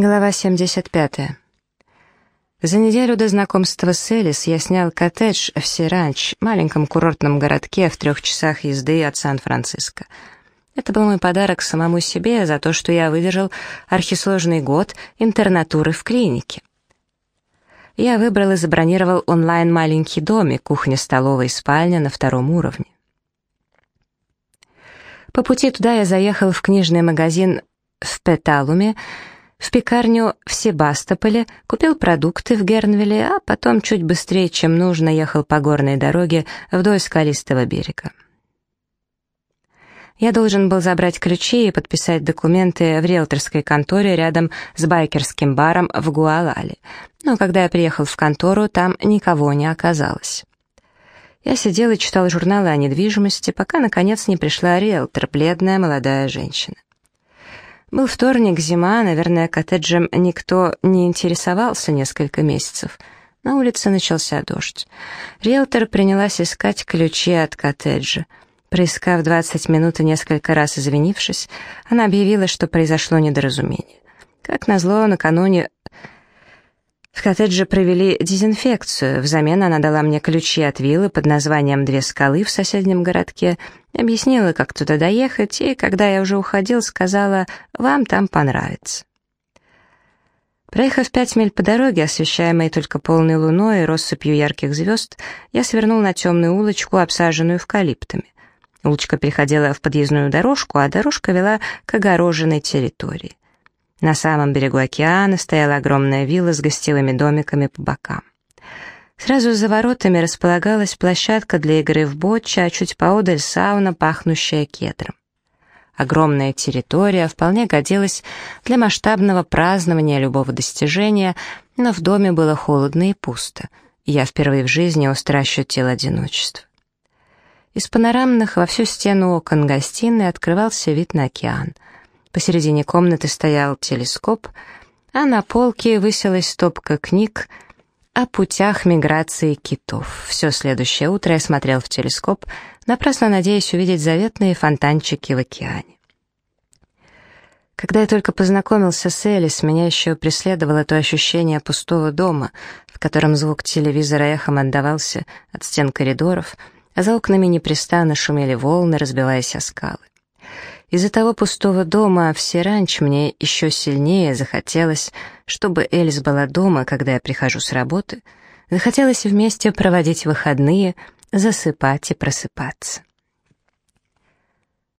Глава 75. За неделю до знакомства с Элис я снял коттедж в Сиранч, маленьком курортном городке в трех часах езды от Сан-Франциско. Это был мой подарок самому себе за то, что я выдержал архисложный год интернатуры в клинике. Я выбрал и забронировал онлайн маленький домик, кухня, столовая и спальня на втором уровне. По пути туда я заехал в книжный магазин в Петалуме, в пекарню в Себастополе, купил продукты в Гернвилле, а потом чуть быстрее, чем нужно, ехал по горной дороге вдоль скалистого берега. Я должен был забрать ключи и подписать документы в риэлторской конторе рядом с байкерским баром в Гуалале. Но когда я приехал в контору, там никого не оказалось. Я сидел и читал журналы о недвижимости, пока, наконец, не пришла риэлтор, бледная молодая женщина. Был вторник, зима, наверное, коттеджем никто не интересовался несколько месяцев. На улице начался дождь. Риэлтор принялась искать ключи от коттеджа. Проискав 20 минут и несколько раз извинившись, она объявила, что произошло недоразумение. Как назло, накануне в коттедже провели дезинфекцию. Взамен она дала мне ключи от виллы под названием «Две скалы» в соседнем городке, объяснила, как туда доехать, и, когда я уже уходил, сказала «Вам там понравится». Проехав пять миль по дороге, освещаемой только полной луной и россыпью ярких звезд, я свернул на темную улочку, обсаженную эвкалиптами. Улочка переходила в подъездную дорожку, а дорожка вела к огороженной территории. На самом берегу океана стояла огромная вилла с гостевыми домиками по бокам. Сразу за воротами располагалась площадка для игры в ботче, а чуть поодаль сауна, пахнущая кедром. Огромная территория вполне годилась для масштабного празднования любого достижения, но в доме было холодно и пусто, я впервые в жизни остро ощутил одиночество. Из панорамных во всю стену окон гостиной открывался вид на океан — Посередине комнаты стоял телескоп, а на полке высилась стопка книг о путях миграции китов. Все следующее утро я смотрел в телескоп, напрасно надеясь увидеть заветные фонтанчики в океане. Когда я только познакомился с Элис, меня еще преследовало то ощущение пустого дома, в котором звук телевизора эхом отдавался от стен коридоров, а за окнами непрестанно шумели волны, разбиваясь о скалы. Из-за того пустого дома в Сиранч мне еще сильнее захотелось, чтобы Эльс была дома, когда я прихожу с работы, захотелось вместе проводить выходные, засыпать и просыпаться.